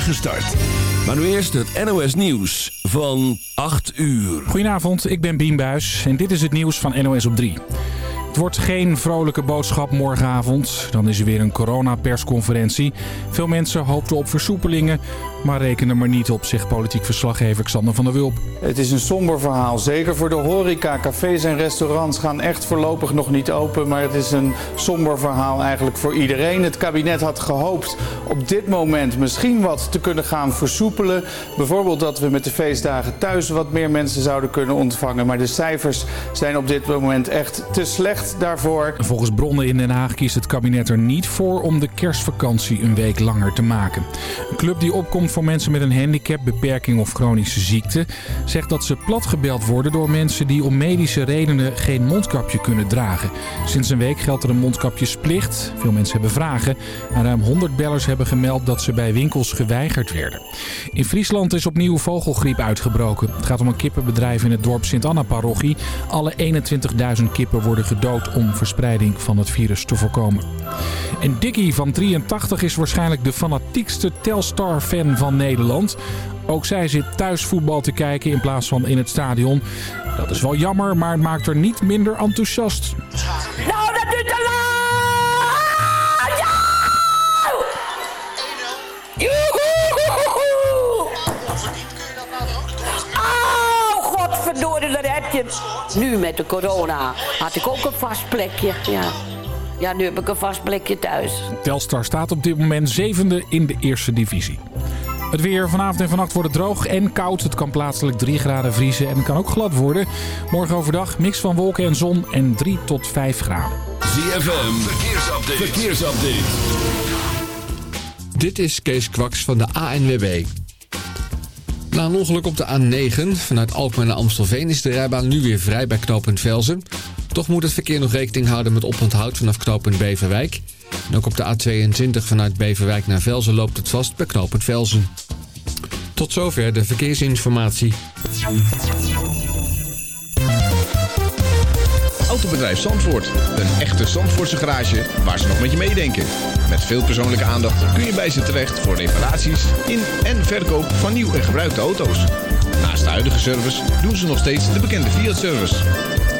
start. Maar nu eerst het NOS Nieuws van 8 uur. Goedenavond, ik ben Bien en dit is het nieuws van NOS op 3. Het wordt geen vrolijke boodschap morgenavond. Dan is er weer een coronapersconferentie. Veel mensen hoopten op versoepelingen, maar rekenen maar niet op, zegt politiek verslaggever Xander van der Wulp. Het is een somber verhaal, zeker voor de horeca. Cafés en restaurants gaan echt voorlopig nog niet open, maar het is een somber verhaal eigenlijk voor iedereen. Het kabinet had gehoopt op dit moment misschien wat te kunnen gaan versoepelen. Bijvoorbeeld dat we met de feestdagen thuis wat meer mensen zouden kunnen ontvangen. Maar de cijfers zijn op dit moment echt te slecht daarvoor. Volgens bronnen in Den Haag kiest het kabinet er niet voor om de kerstvakantie een week langer te maken. Een club die opkomt voor mensen met een handicap, beperking of chronische ziekte... zegt dat ze platgebeld worden door mensen die om medische redenen geen mondkapje kunnen dragen. Sinds een week geldt er een mondkapjesplicht. Veel mensen hebben vragen. En ruim 100 bellers hebben gemeld dat ze bij winkels geweigerd werden. In Friesland is opnieuw vogelgriep uitgebroken. Het gaat om een kippenbedrijf in het dorp Sint-Anna-parochie. Alle 21.000 kippen worden gedood om verspreiding van het virus te voorkomen. En Dickie van 83 is waarschijnlijk de fanatiekste Telstar-fan van Nederland. Ook zij zit thuis voetbal te kijken in plaats van in het stadion. Dat is wel jammer, maar het maakt haar niet minder enthousiast. Nou, dat duurt te lang! Ja! Oh, godverdorie, daar heb je. Nu met de corona had ik ook een vast plekje, ja. Ja, nu heb ik een vast plekje thuis. Telstar staat op dit moment zevende in de eerste divisie. Het weer vanavond en vannacht wordt het droog en koud. Het kan plaatselijk 3 graden vriezen en het kan ook glad worden. Morgen overdag mix van wolken en zon en 3 tot 5 graden. ZFM, verkeersupdate. verkeersupdate. Dit is Kees Kwaks van de ANWB. Na een ongeluk op de A9 vanuit Alkmaar naar Amstelveen is de rijbaan nu weer vrij bij knooppunt Velzen. Toch moet het verkeer nog rekening houden met oponthoud vanaf knooppunt Beverwijk. En ook op de A22 vanuit Beverwijk naar Velzen loopt het vast bij knooppunt Velzen. Tot zover de verkeersinformatie. Autobedrijf Zandvoort. Een echte Zandvoortse garage waar ze nog met je meedenken. Met veel persoonlijke aandacht kun je bij ze terecht voor reparaties in en verkoop van nieuw en gebruikte auto's. Naast de huidige service doen ze nog steeds de bekende Fiat-service.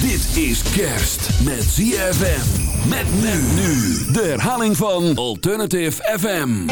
Dit is kerst met ZFM. Met men nu. De herhaling van Alternative FM.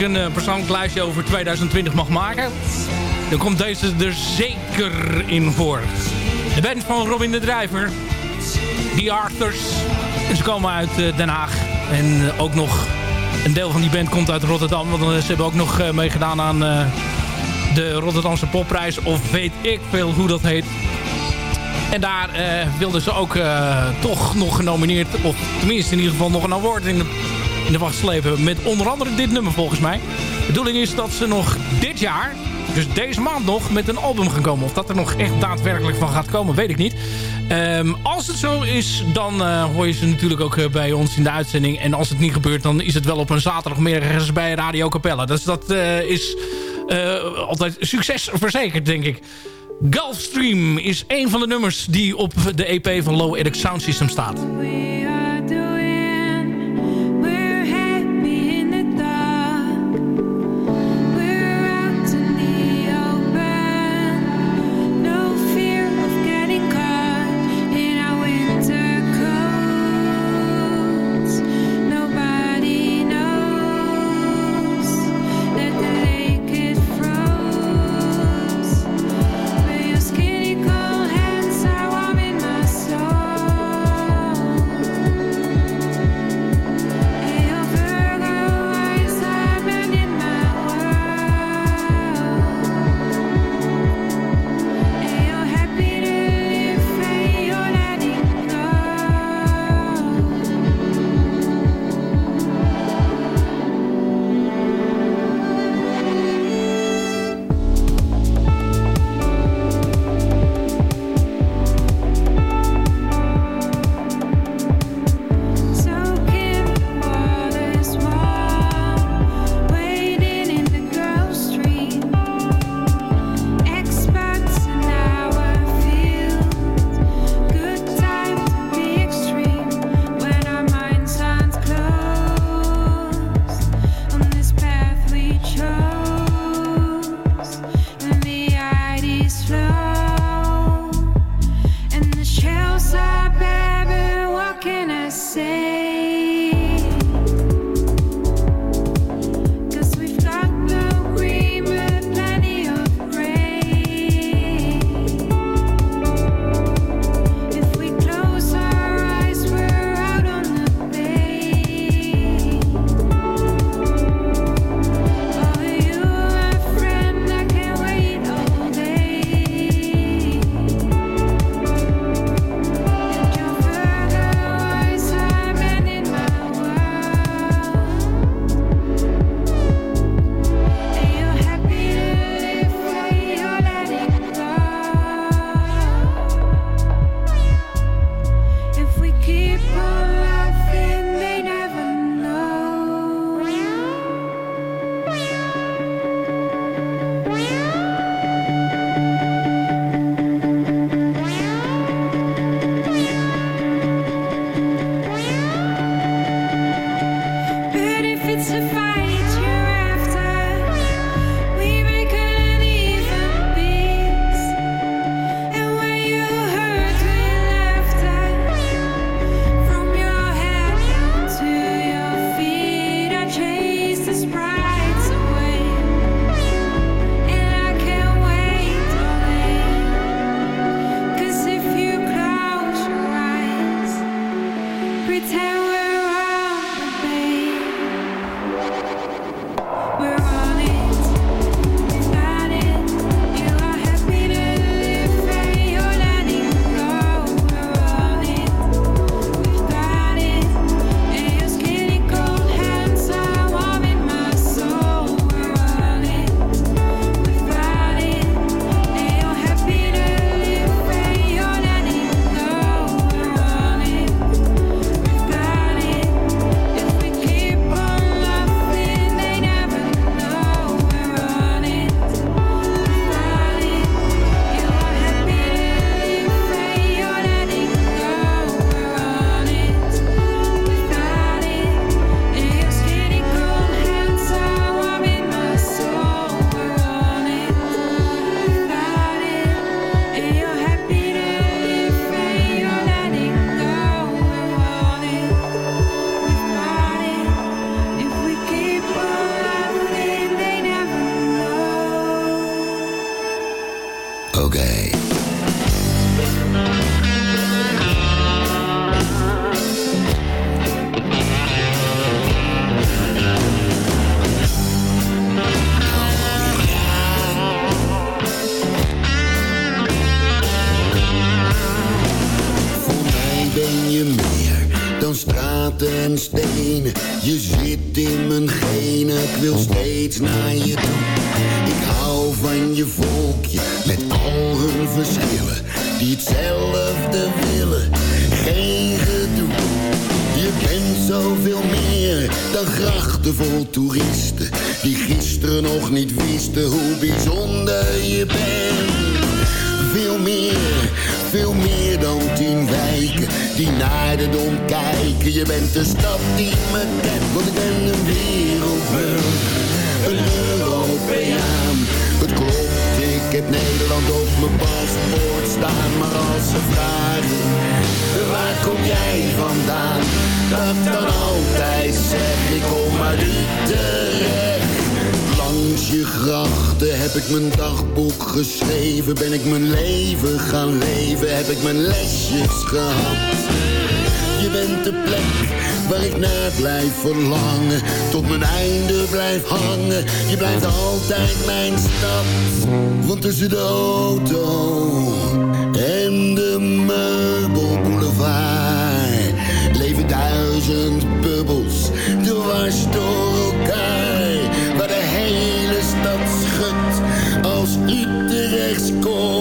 Een eh, persoonlijk lijstje over 2020 mag maken... dan komt deze er zeker in voor. De band van Robin de Drijver. The Arthurs. En ze komen uit eh, Den Haag. En eh, ook nog een deel van die band komt uit Rotterdam. Want ze hebben ook nog meegedaan aan de Rotterdamse popprijs. Of weet ik veel hoe dat heet. En daar wilden ze ook toch nog genomineerd... of tenminste in ieder geval nog een award in de, in de wacht slepen... met onder andere dit nummer volgens mij. De bedoeling is dat ze nog dit jaar... dus deze maand nog met een album gaan komen. Of dat er nog echt daadwerkelijk van gaat komen, weet ik niet. Ehm, als het zo is, dan eh, hoor je ze natuurlijk ook eh, bij ons in de uitzending. En als het niet gebeurt, dan is het wel op een zaterdagmiddag ergens bij Radio Capella. Dus dat eh, is altijd succes verzekerd, denk ik. Gulfstream is een van de nummers die op de EP van Low Edic Sound System staat. Die naar de dom kijken. Je bent de stad die me kent, want ik ben een wereldburger, een Europeaan. Het klopt, ik heb Nederland op mijn paspoort staan, maar als ze vragen, waar kom jij vandaan? Dat dan altijd zeg, ik kom uit Utrecht. Langs je grachten heb ik mijn dagboek geschreven. Ben ik mijn leven gaan leven, heb ik mijn lesjes gehad. Je bent de plek waar ik naar blijf verlangen. Tot mijn einde blijf hangen. Je blijft altijd mijn stad. Want tussen de auto en de meubelboulevard leven duizend bubbels dwars door elkaar. Waar de hele stad schudt als Utrecht scoort.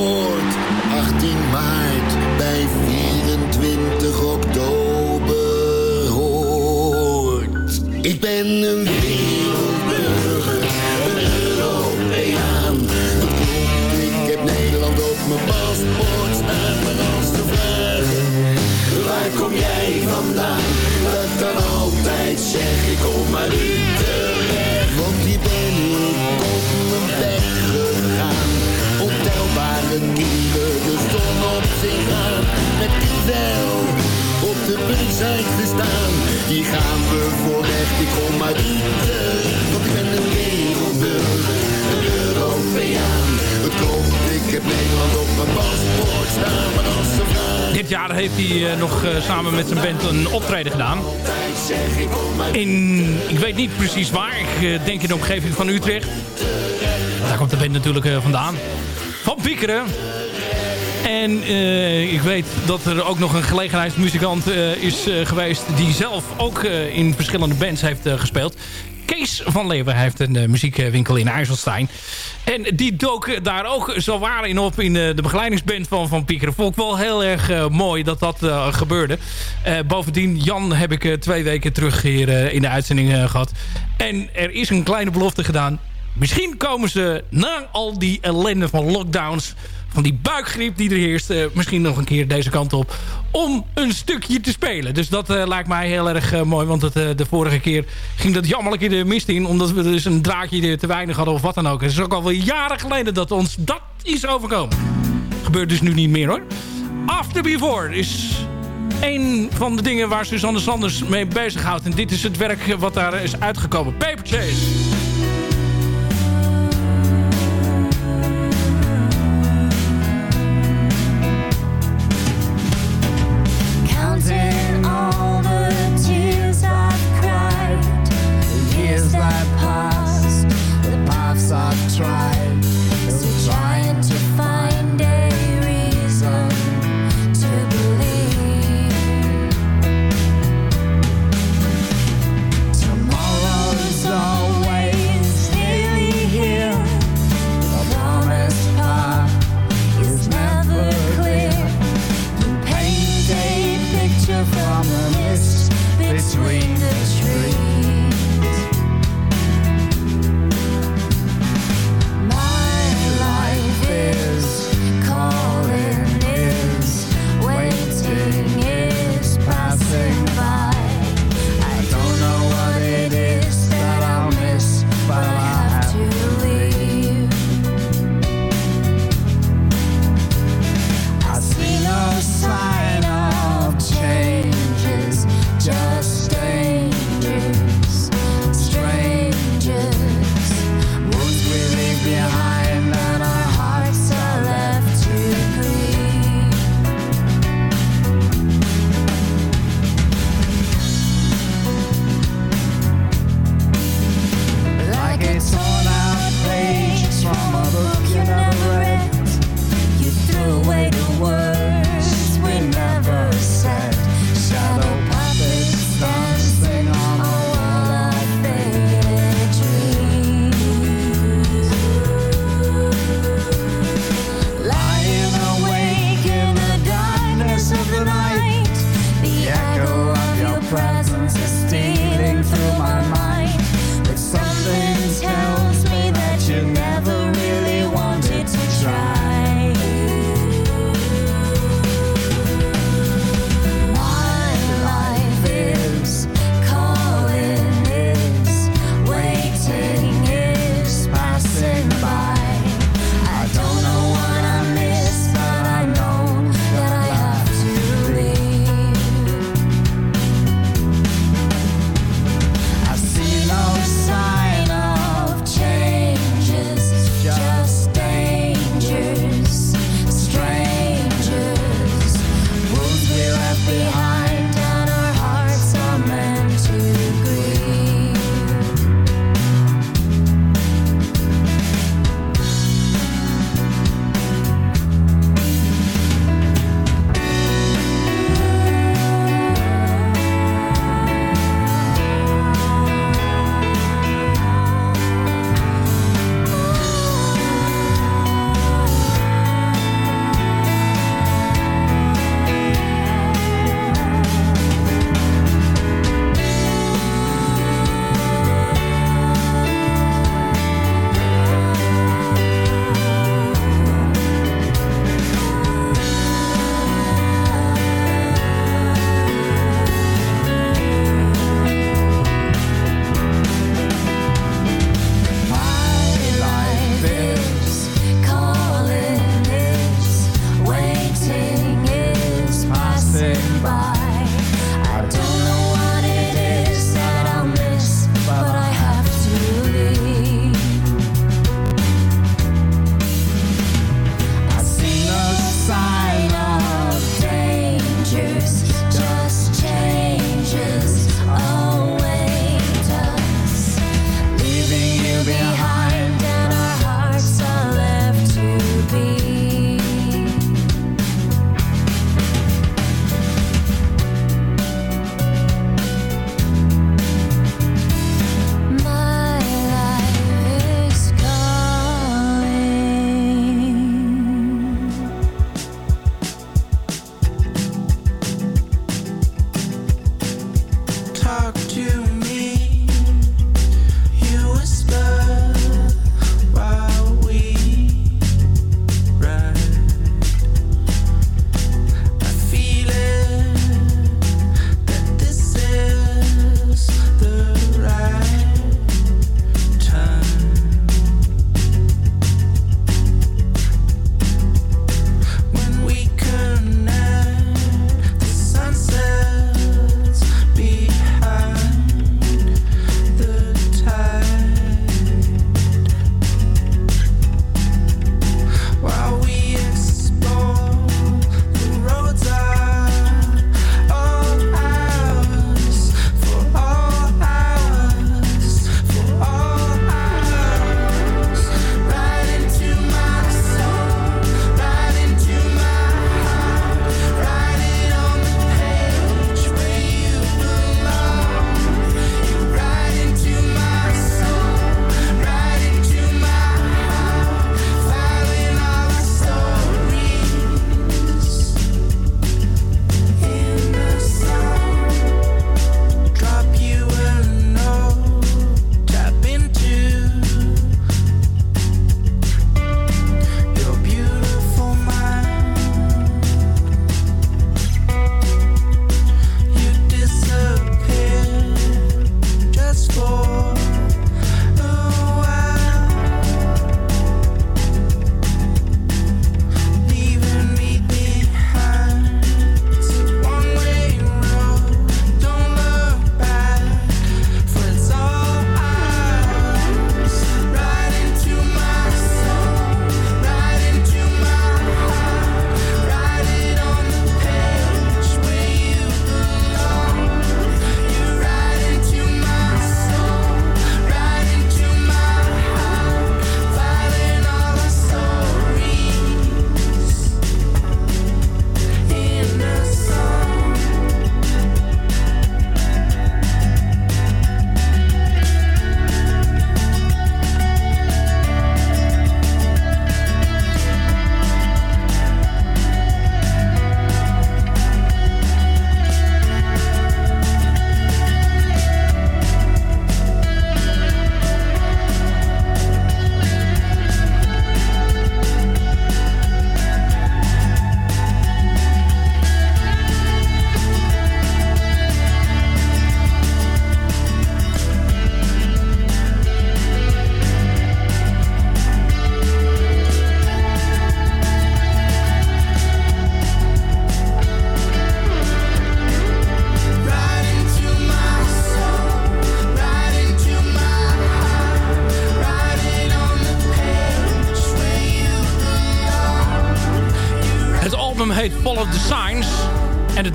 Zijn gestaan. Hier gaan we voor recht, ik kom uit Utrecht. Want ik ben een wereldburger, een Europeaan. Het klopt, ik heb Nederland op mijn paspoort staan. Maar als ze vragen... Dit jaar heeft hij eh, nog eh, samen met zijn band een optreden gedaan. In, ik weet niet precies waar. Ik eh, denk in de omgeving van Utrecht. Daar komt de band natuurlijk vandaan. Van Piekeren. En eh, ik weet dat er ook nog een gelegenheidsmuzikant eh, is eh, geweest... die zelf ook in verschillende bands heeft gespeeld. Kees van Leeuwen heeft een muziekwinkel in IJsselstein. En die dook daar ook zo waar in op in de begeleidingsband van Van Piekeren. Vond ik wel heel erg mooi dat dat gebeurde. Bovendien, Jan heb ik twee weken terug hier in de uitzending eh, gehad. En er is een kleine belofte gedaan. Misschien komen ze na al die ellende van lockdowns... van die buikgriep die er heerst... misschien nog een keer deze kant op... om een stukje te spelen. Dus dat eh, lijkt mij heel erg eh, mooi. Want het, eh, de vorige keer ging dat jammerlijk in de mist in... omdat we dus een draadje te weinig hadden of wat dan ook. Het is ook alweer jaren geleden dat ons dat is overkomen. Gebeurt dus nu niet meer hoor. After Before is een van de dingen waar Suzanne Sanders mee bezighoudt. En dit is het werk wat daar is uitgekomen. Paper Chase.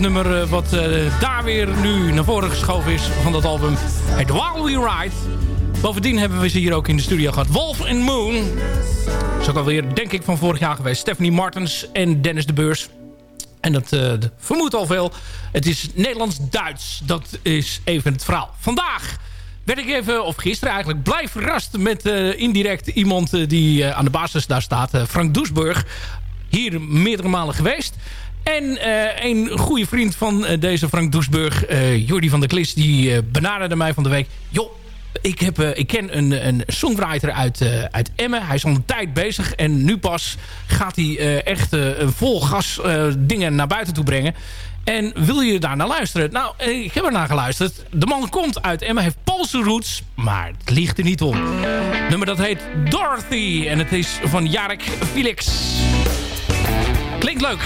Nummer eh, wat eh, daar weer nu naar voren geschoven is van dat album heet While We Ride. Bovendien hebben we ze hier ook in de studio gehad. Wolf and Moon. Dat is ook alweer, denk ik, van vorig jaar geweest. Stephanie Martens en Dennis de Beurs. En dat eh, vermoedt al veel. Het is Nederlands-Duits. Dat is even het verhaal. Vandaag werd ik even, of gisteren eigenlijk, blij verrast met indirect iemand die aan de basis daar staat. Frank Doesburg. Hier meerdere malen geweest. En eh, een goede vriend van eh, deze Frank Doesburg, eh Jordi van der Klis, die benaderde mij van de week. Joh, ik, heb, ik ken een, een songwriter uit, uit Emmen. Hij is al een tijd bezig. En nu pas gaat hij echt vol gas dingen naar buiten toe brengen. En wil je daar naar luisteren? Nou, ik heb er naar geluisterd. De man komt uit Emmen, heeft Poolse roots. Maar het ligt er niet om. Het nummer dat heet Dorothy. En het is van Jarek Felix. Klinkt leuk.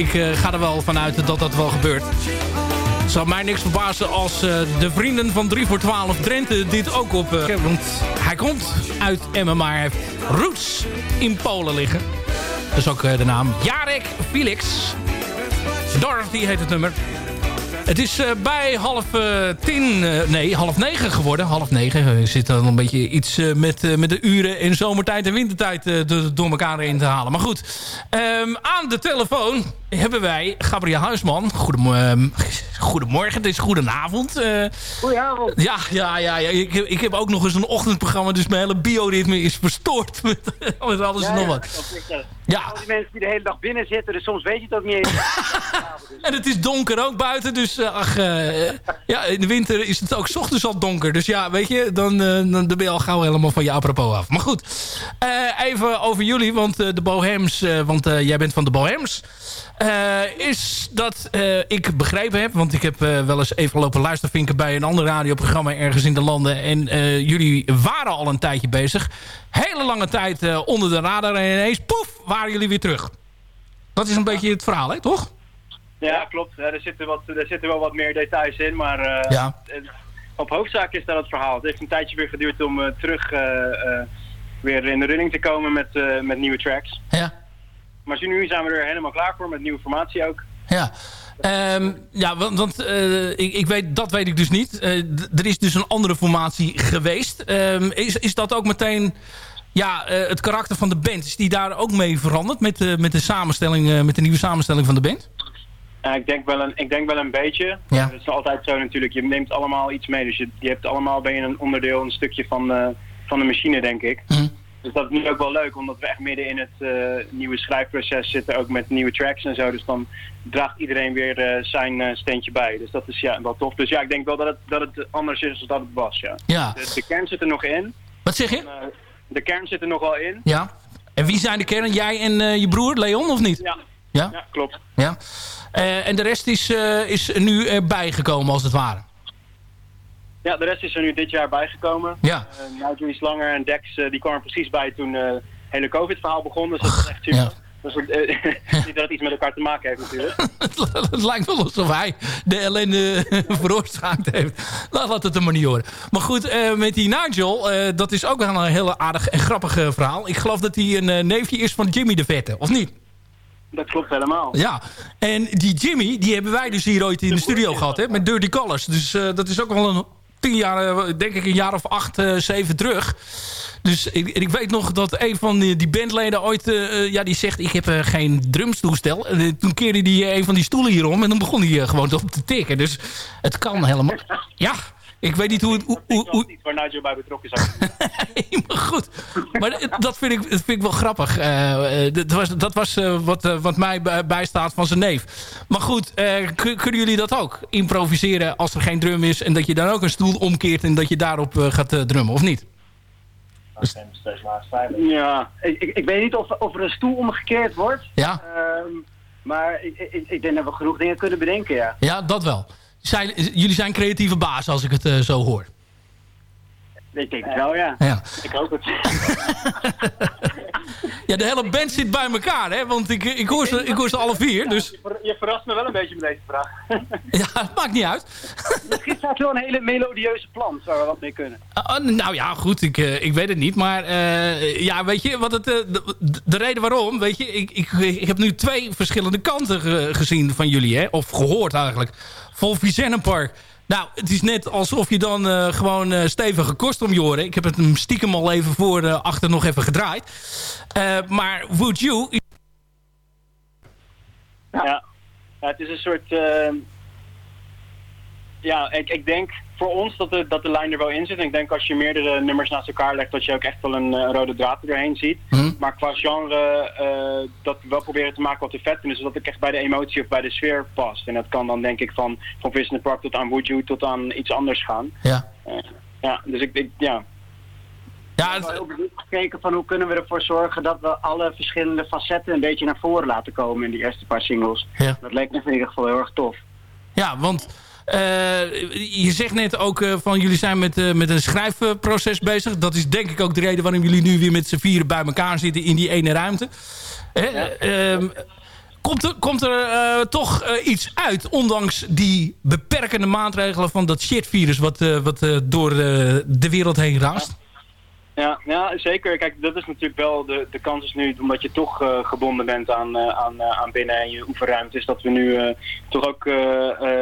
Ik eh, ga er wel vanuit dat dat wel gebeurt. Het zal mij niks verbazen als eh, de vrienden van 3 voor 12 Drenthe dit ook op... eh, want hij komt uit Emmen, maar hij heeft roots in Polen liggen. Dat is ook de naam. Jarek Felix. Dorothy heet het nummer. Het is bij half tien, nee, half negen geworden. Half negen. Zitten dan een beetje iets met, met de uren in zomertijd en wintertijd do- door elkaar in te halen. Maar goed, ehm, aan de telefoon hebben wij Gabriel Huisman. Goedemorgen. Goedemorgen, het is goedenavond. eh. Goedenavond. ja, ja, ja, ja. Ik, heb- ik heb ook nog eens een ochtendprogramma, dus mijn hele bioritme is verstoord met, met alles en nog wat. Ja. Al die mensen die de hele dag binnen zitten, dus soms weet je het ook niet eens. En het is donker ook buiten, dus eh, ach, eh, ja, in de winter is het ook 's ochtends al donker. Dus ja, weet je, dan, dan, ben je al gauw helemaal van je apropos af. Maar goed, even over jullie, want de Bohems, want jij bent van de Bohems. Eh, is dat eh, ik begrepen heb, want ik heb eh, wel eens even lopen luistervinken bij een ander radioprogramma ergens in de landen. En jullie waren al een tijdje bezig. Hele lange tijd onder de radar en ineens, poef, waren jullie weer terug. Dat is een beetje het verhaal, hè, toch? Ja, klopt. Er, zitten wat, er zitten wel wat meer details in, maar Ja. op hoofdzaak is dat het verhaal. Het heeft een tijdje weer geduurd om terug weer in de running te komen met, met nieuwe tracks. Ja. Maar nu zijn we er helemaal klaar voor met nieuwe formatie ook. Ja. Ehm, ja, want, want eh, ik, ik weet, dat weet ik dus niet. Eh, er is dus een andere formatie geweest. Ehm, is, is dat ook meteen ja, eh, het karakter van de band? Is die daar ook mee veranderd met, de met, de samenstelling, met de nieuwe samenstelling van de band? Ja, ik, denk wel een, ik denk wel een beetje. Ja. Het is altijd zo natuurlijk. Je neemt allemaal iets mee. Dus je, je hebt allemaal ben je een onderdeel, een stukje van, van de machine, denk ik. Mhm. Dus dat is nu ook wel leuk, omdat we echt midden in het eh, nieuwe schrijfproces zitten, ook met nieuwe tracks en zo. Dus dan draagt iedereen weer eh, zijn eh, steentje bij. Dus dat is ja, wel tof. Dus ja, ik denk wel dat het, dat het anders is dan dat het was, ja. Ja. De, de kern zit er nog in. Wat zeg je? De kern zit er nog wel in. Ja. En wie zijn de kern? Jij en je broer, Leon, of niet? Ja. Ja? Ja, klopt. Ja. En de rest is, is nu erbij gekomen, als het ware. Ja, de rest is er nu dit jaar bijgekomen. Ja. Uh, Nigel is langer en Dex uh, die kwam er precies bij toen uh, het hele COVID-verhaal begon. Dus dat is echt super. Ja. Dus, niet dat het iets met elkaar te maken heeft natuurlijk. het lijkt wel alsof hij de ellende veroorzaakt heeft. Laat, laat het er maar niet horen. Maar goed, met die Nigel, dat is ook wel een heel aardig en grappig verhaal. Ik geloof dat hij een neefje is van Jimmy de Vette, of niet? Dat klopt helemaal. Ja, en die Jimmy, die hebben wij dus hier ooit in de, de studio gehad, hè, met Dirty Colors. Dus uh, dat is ook wel een tien jaar, denk ik een jaar of acht, uh, zeven terug. Dus ik, ik, weet nog dat een van die, bandleden ooit, uh, ja, die zegt, ik heb geen drumstoestel. En toen keerde hij een van die stoelen hierom en dan begon hij gewoon op te tikken. Dus het kan helemaal. Ja, ik weet niet hoe het... Hoe, hoe, hoe... Iets waar Nigel bij betrokken is. nee, maar goed. Maar dat vind ik, dat vind ik wel grappig. Uh, dat was, dat was uh, wat, uh, wat mij bijstaat van zijn neef. Maar goed, kunnen jullie dat ook? Improviseren als er geen drum is... en dat je dan ook een stoel omkeert... en dat je daarop gaat drummen, of niet? Dus... Ja, ik, ik, ik, weet niet of, of er een stoel omgekeerd wordt. Ja. maar ik, ik, ik denk dat we genoeg dingen kunnen bedenken, ja. Ja, dat wel. Zijn, jullie zijn creatieve baas als ik het uh, zo hoor. Ik denk het wel, ja. ja. Ik hoop het. ja, de hele band zit bij elkaar, hè? Want ik, ik, hoor, ze, ik hoor ze alle vier, dus... Ja, je verrast me wel een beetje met deze vraag. ja, maakt niet uit. Misschien staat wel een hele melodieuze plan, waar we wat mee kunnen. Uh, nou ja, goed, ik, uh, ik weet het niet. Maar uh, ja, weet je, wat het, de, de, reden waarom, weet je... Ik, ik, ik heb nu twee verschillende kanten ge, gezien van jullie, hè? Of gehoord eigenlijk. Vol Park. Nou, het is net alsof je dan uh, gewoon uh, stevige kost om je horen. Ik heb het hem stiekem al even voor uh, achter nog even gedraaid. Maar Would You... Ja. ja. het is een soort... ja, ik, ik denk voor ons dat de, dat de lijn er wel in zit. En ik denk als je meerdere nummers naast elkaar legt... dat je ook echt wel een uh, rode draad erheen ziet. Hm? Maar qua genre uh, dat we wel proberen te maken wat vet vinden... zodat het echt bij de emotie of bij de sfeer past. En dat kan dan denk ik van, van Vision Park tot aan Would You... tot aan iets anders gaan. Ja. Uh, ja, dus ik, ik ja... Ja, het... We hebben gekeken van hoe kunnen we ervoor zorgen dat we alle verschillende facetten een beetje naar voren laten komen in die eerste paar singles. Ja. Dat leek me in ieder geval heel erg tof. Ja, want je zegt net ook uh, van jullie zijn met, uh, met een schrijfproces bezig. Dat is denk ik ook de reden waarom jullie nu weer met z'n vieren bij elkaar zitten in die ene ruimte. Ja. komt er, komt er toch iets uit, ondanks die beperkende maatregelen van dat shitvirus wat, wat door de wereld heen raast? Ja, ja, zeker. Kijk, dat is natuurlijk wel de, de kans is nu, omdat je toch uh, gebonden bent aan, uh, aan, uh, aan binnen en je oefenruimte, is dat we nu toch ook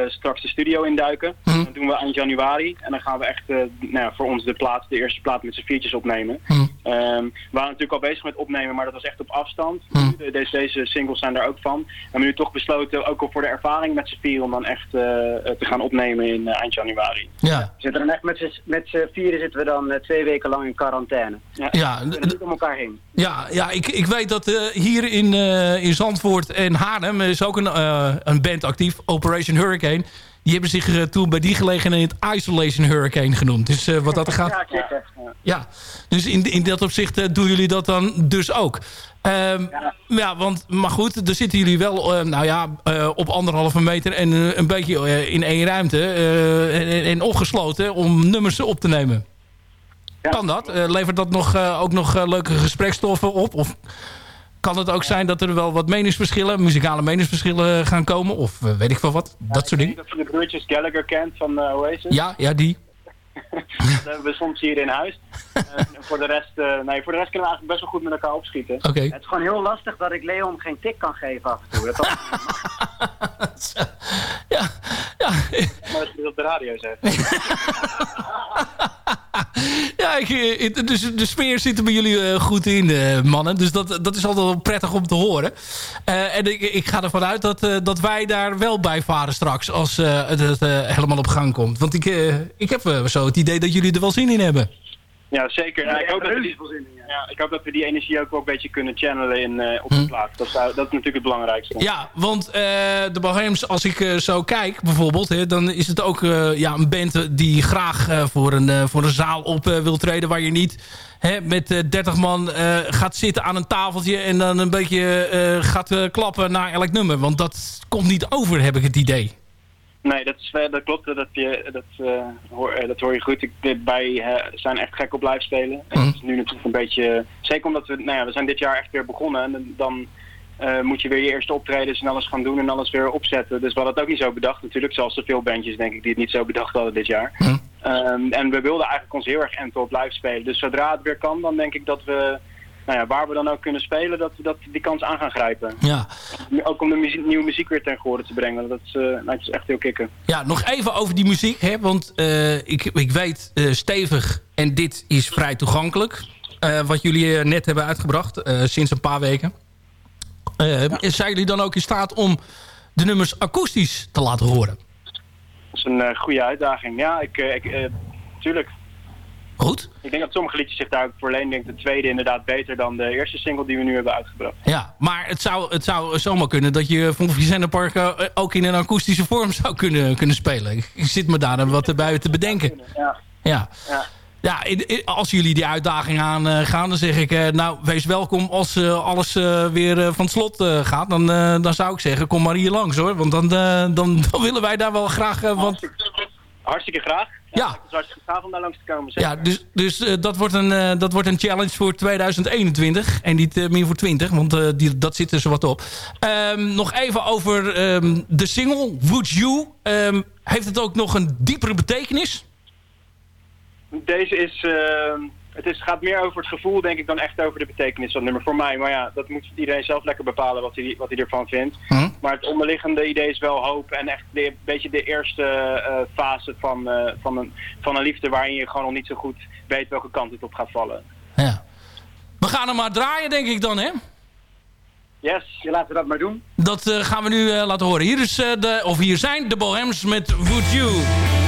straks de studio induiken. Mhm. Mm. Dat doen we eind januari en dan gaan we echt nou voor ons de plaat, de eerste plaat met z'n viertjes opnemen. Mhm. Um, we waren natuurlijk al bezig met opnemen, maar dat was echt op afstand. De, deze, deze singles zijn daar ook van. En we hebben nu toch besloten, ook al voor de ervaring met z'n vier, om dan echt te gaan opnemen in eind januari. Ja. We zitten dan echt met z'n vieren zitten we dan twee weken lang in quarantaine. Ja, ja niet om elkaar heen. Ja, ja ik, ik weet dat eh, hier in, eh, in Zandvoort en Haarlem is ook een, eh, een band actief, Operation Hurricane. Die hebben zich eh, toen bij die gelegenheid Isolation Hurricane genoemd. Dus eh, wat dat er gaat... Ja, ja. Ja, dus in, in dat opzicht eh, doen jullie dat dan dus ook. Ehm, ja. want, maar goed, daar zitten jullie wel eh, nou ja, eh, op anderhalve meter en een beetje in één ruimte en, en opgesloten om nummers op te nemen. Kan dat? Levert dat nog, ook nog leuke gesprekstoffen op? Of kan het ook zijn dat er wel wat meningsverschillen, muzikale meningsverschillen gaan komen? Of eh, weet ik veel wat? Dat soort Ik dingen? dat je de broertjes Gallagher kent van eh Oasis. Ja, ja, die. Dat hebben we soms hier in huis. En voor, de rest, eh, nee, voor de rest kunnen we eigenlijk best wel goed met elkaar opschieten. Het is gewoon heel lastig dat ik Leon geen tik kan geven af en toe. Dat ja, ja. Maar dat op de radio zeg. Ja, ik, eh, dus de sfeer zit er bij jullie eh, goed in, eh, mannen. Dus dat, dat is altijd wel prettig om te horen. En ik, ik ga ervan uit dat, dat wij daar wel bij varen straks... als het, helemaal op gang komt. Want ik, ik heb zo het idee dat jullie er wel zin in hebben. Ja, zeker. Ik, hoop dat we die, ja, ik hoop dat we die energie ook wel een beetje kunnen channelen in, eh, op de plaat. Dat, zou, dat is natuurlijk het belangrijkste. Ja, want eh, de Bohems, als ik eh, zo kijk bijvoorbeeld... Hè, dan is het ook ja, een band die graag voor, een, voor een zaal op wil treden... waar je niet hè, met eh, 30 man gaat zitten aan een tafeltje... en dan een beetje gaat klappen naar elk nummer. Want dat komt niet over, heb ik het idee. Nee, dat, is, eh, dat klopt. Dat, je, dat, eh, hoor, eh, dat hoor je goed. Ik, dit- wij zijn echt gek op live spelen. En het is nu natuurlijk een beetje... Zeker omdat we... Nou ja, we zijn dit jaar echt weer begonnen. En dan moet je weer je eerste optredens en alles gaan doen en alles weer opzetten. Dus we hadden het ook niet zo bedacht natuurlijk. Zoals zoveel bandjes denk ik die het niet zo bedacht hadden dit jaar. Ehm, en we wilden eigenlijk ons heel erg enten op live spelen. Dus zodra het weer kan, dan denk ik dat we... Nou ja, waar we dan ook kunnen spelen, dat we dat, die kans aan gaan grijpen. Ja. Ook om de muziek, nieuwe muziek weer ten gehoor te brengen. Dat is, eh, nou, het is echt heel kicken. Ja, nog even over die muziek. Hè, want eh, ik, ik weet eh, stevig, en dit is vrij toegankelijk... eh, wat jullie eh, net hebben uitgebracht, eh, sinds een paar weken. Eh, Zijn jullie dan ook in staat om de nummers akoestisch te laten horen? Dat is een eh, goede uitdaging. Ja, ik, eh, ik, eh, tuurlijk. Goed. Ik denk dat sommige liedjes zich daar ook voor lenen. Ik denk de tweede inderdaad beter dan de eerste single die we nu hebben uitgebracht. Ja, maar het zou, het zou zomaar kunnen dat je Von Vicennepark uh, ook in een akoestische vorm zou kunnen, kunnen spelen. Ik zit me daar wat bij te bedenken. Ja. Ja. Ja. Als jullie die uitdaging aan gaan, dan zeg ik... eh, nou, wees welkom als eh, alles eh, weer eh, van het slot eh, gaat. Dan, eh, dan zou ik zeggen, kom maar hier langs hoor. Want dan, eh, dan, dan willen wij daar wel graag... eh, want, Hartstikke graag. Ja. Het is hartstikke gaaf om daar langs te komen. zeker. ja, dus, dus eh, dat, wordt een, eh, dat wordt een challenge voor 2021. En niet eh, meer voor 20, want die, dat zit er zo wat op. Ehm, nog even over ehm, de single, Would You. Ehm, heeft het ook nog een diepere betekenis? Deze is, het is, gaat meer over het gevoel, denk ik, dan echt over de betekenis van het nummer voor mij. Maar ja, dat moet iedereen zelf lekker bepalen wat hij, wat hij ervan vindt. Maar het onderliggende idee is wel hoop en echt een beetje de eerste eh, fase van, eh, van, een, van een liefde waarin je gewoon nog niet zo goed weet welke kant het op gaat vallen. We gaan hem maar draaien, denk ik dan, hè? Yes. Je laten we dat maar doen. Dat eh, gaan we nu laten horen. Hier, is, de, of hier zijn de Bohems met Would You.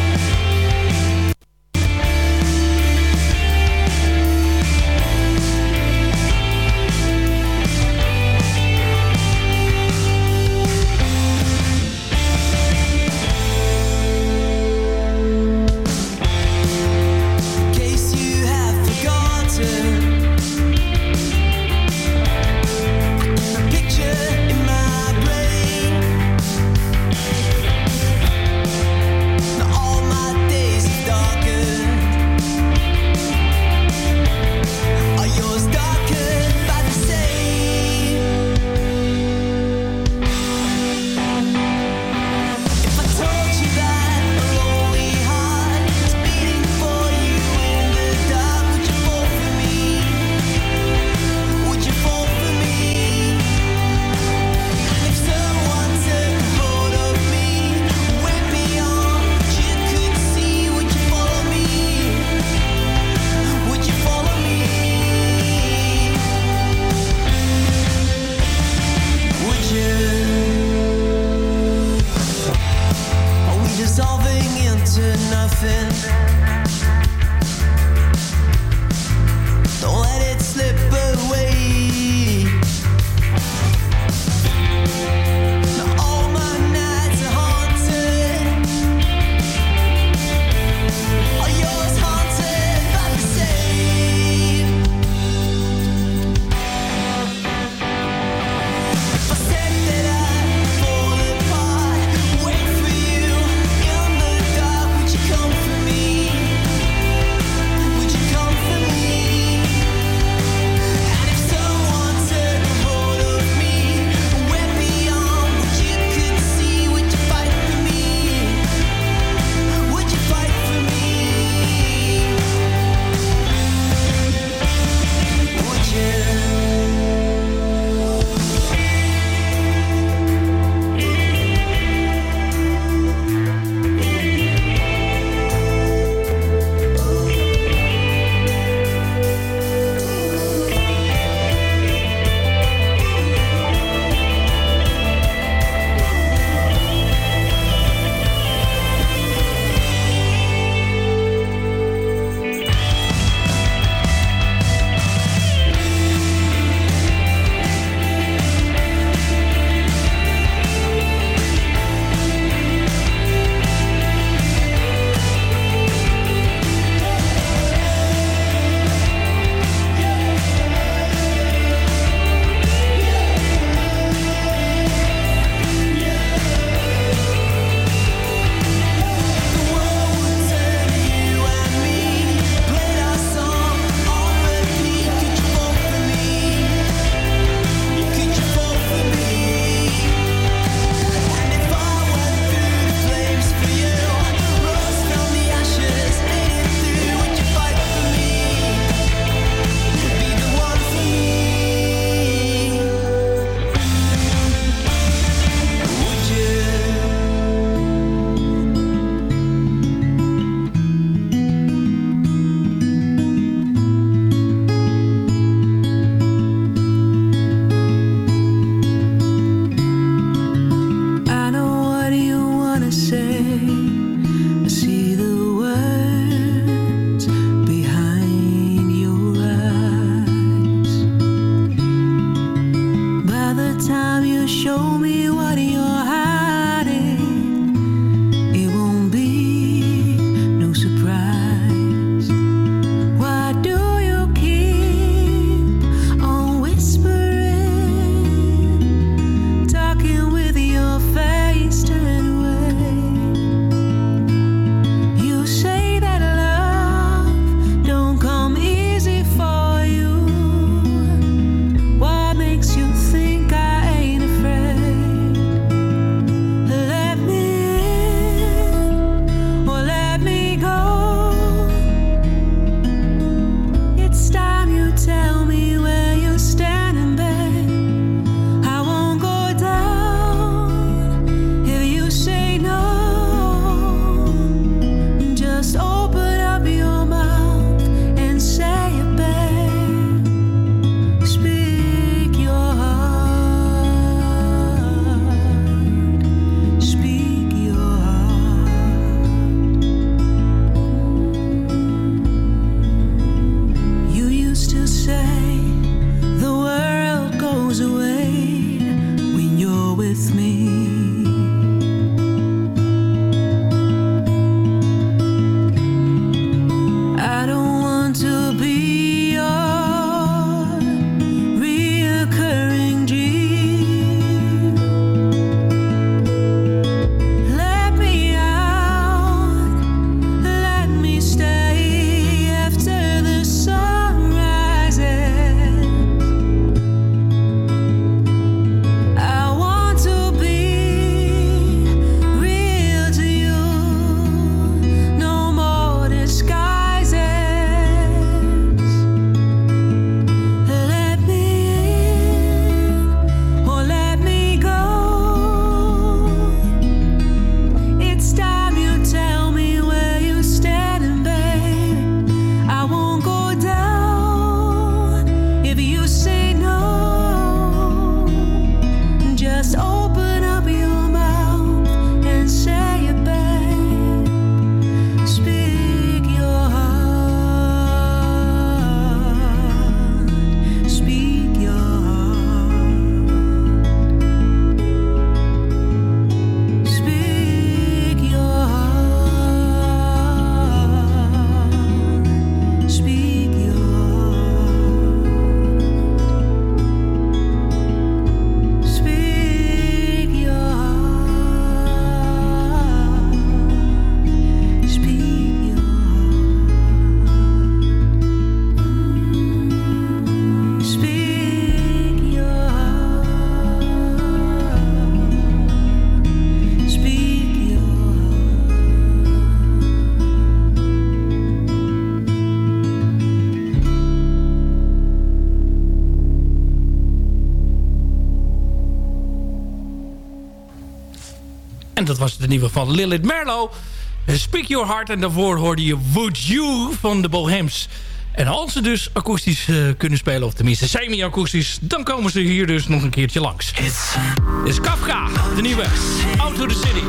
nieuwe van Lilith Merlo. Eh, Speak Your Heart. En daarvoor hoorde je Would You van de Bohems. En als ze dus akoestisch eh, kunnen spelen, of tenminste semi-akoestisch... dan komen ze hier dus nog een keertje langs. Dit is Kafka, de nieuwe Out to the City.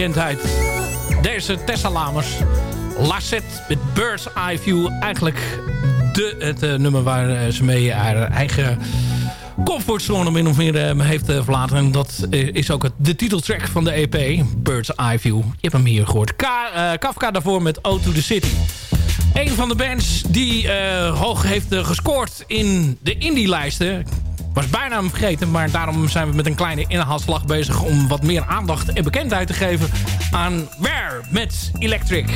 bekendheid. Deze Tessa Lamers. Lasset met Bird's Eye View. Eigenlijk de, het eh, nummer waar eh, ze mee haar eigen comfortzone min of meer eh, heeft uh, verlaten. En dat is ook het, de titeltrack van de EP. Bird's Eye View. Je hebt hem hier gehoord. Kafka daarvoor met O to the City. Een van de bands die hoog heeft gescoord in de indie-lijsten was bijna hem vergeten, maar daarom zijn we met een kleine inhaalslag bezig... om wat meer aandacht en bekendheid te geven aan Wer met Electric.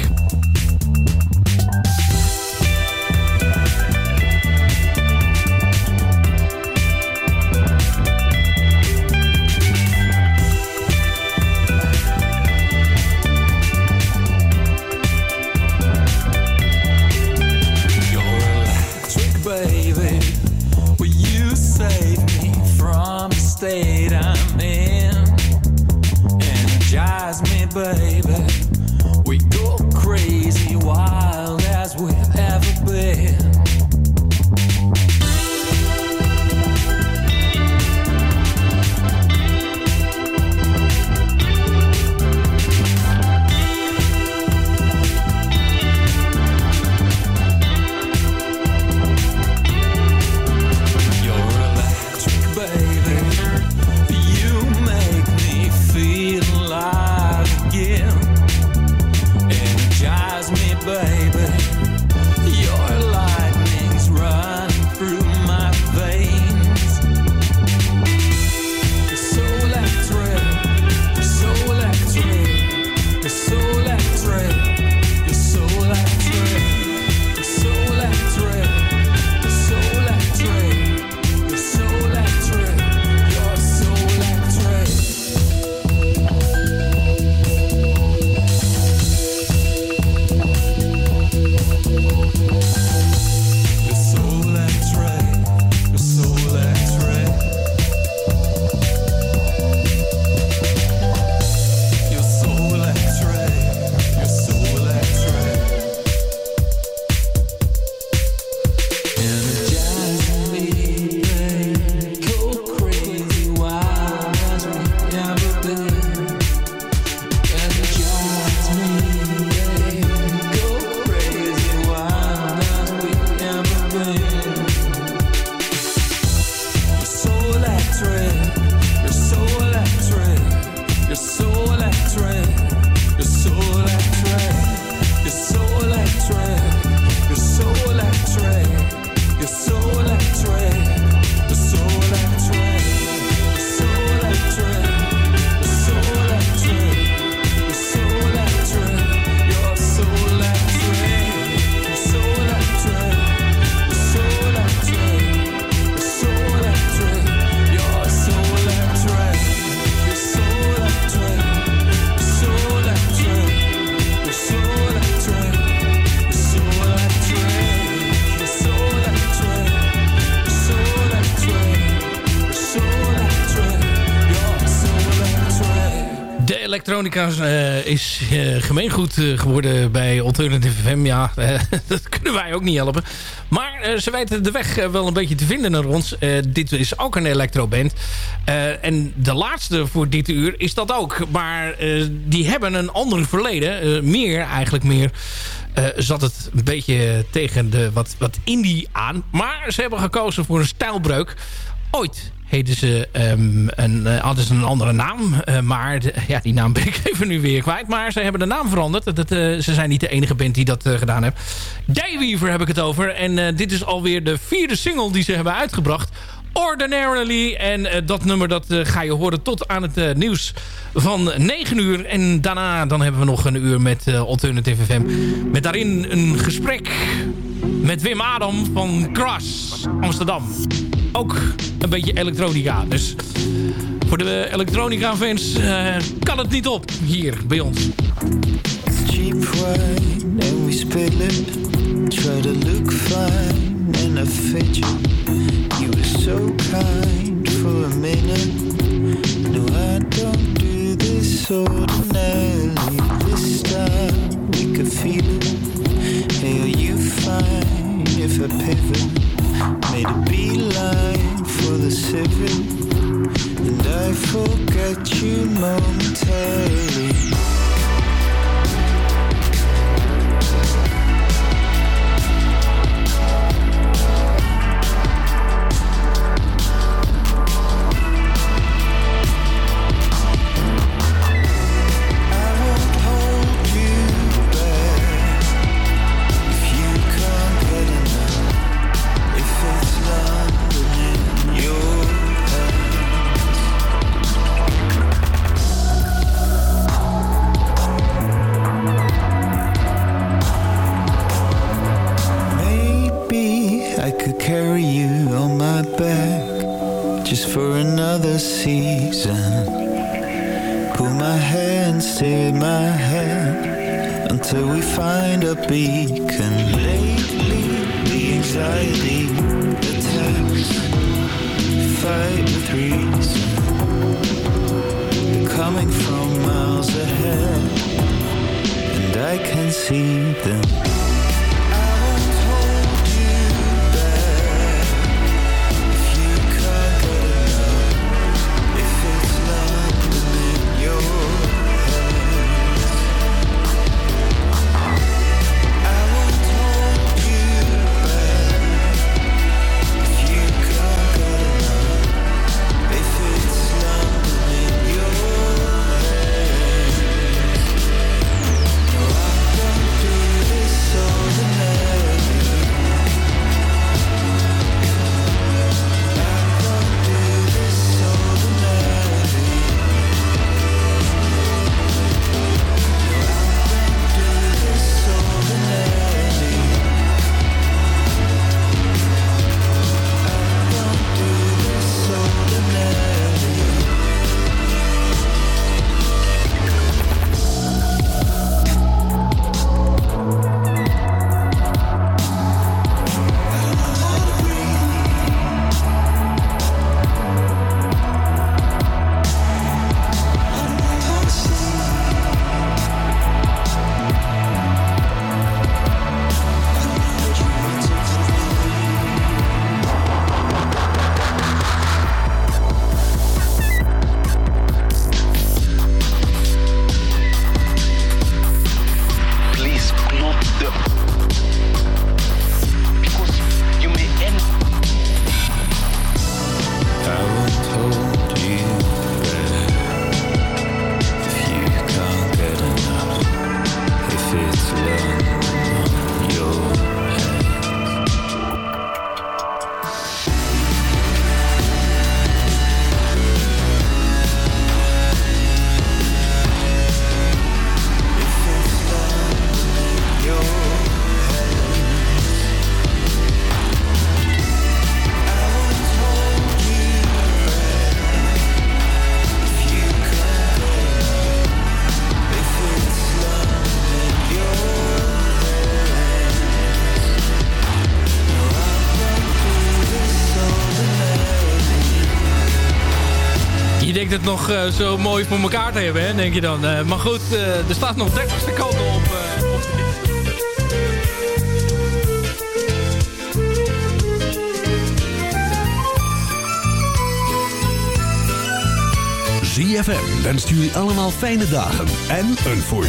Elektronica eh, is eh, gemeengoed eh, geworden bij Alternative FM. Ja, dat kunnen wij ook niet helpen. Maar ze weten de weg wel een beetje te vinden naar ons. Dit is ook een electroband. En de laatste voor dit uur is dat ook. Maar die hebben een ander verleden. Meer, eigenlijk meer... zat het een beetje tegen de wat, wat indie aan. Maar ze hebben gekozen voor een stijlbreuk. Ooit heten ze, ehm, een, eh, hadden ze een andere naam. eh, maar ja, die naam ben ik even nu weer kwijt. Maar ze hebben de naam veranderd. Dat, eh, ze zijn niet de enige band die dat gedaan heeft. Dayweaver heb ik het over. En dit is alweer de vierde single die ze hebben uitgebracht. Ordinarily. En eh, dat nummer dat eh, ga je horen tot aan het eh, nieuws van 9 uur. En daarna dan hebben we nog een uur met Alternative FM. Met daarin een gesprek met Wim Adam van Kras Amsterdam. Ook een beetje elektronica. Dus voor de elektronica fans kan het niet op hier bij ons. cheap wine and we it. Try to look fine in a fidget. You were so kind for a minute. No, I don't do this ordinarily. This time we could feel it. Hey, are you fine if I pivot? Made a beeline for the civic. And I forget you momentarily. Eh, zo mooi voor elkaar te hebben, hè, denk je dan. Eh, maar goed, eh, er staat nog 30 seconden op, op ZFM wenst jullie allemaal fijne dagen en een voorzitter.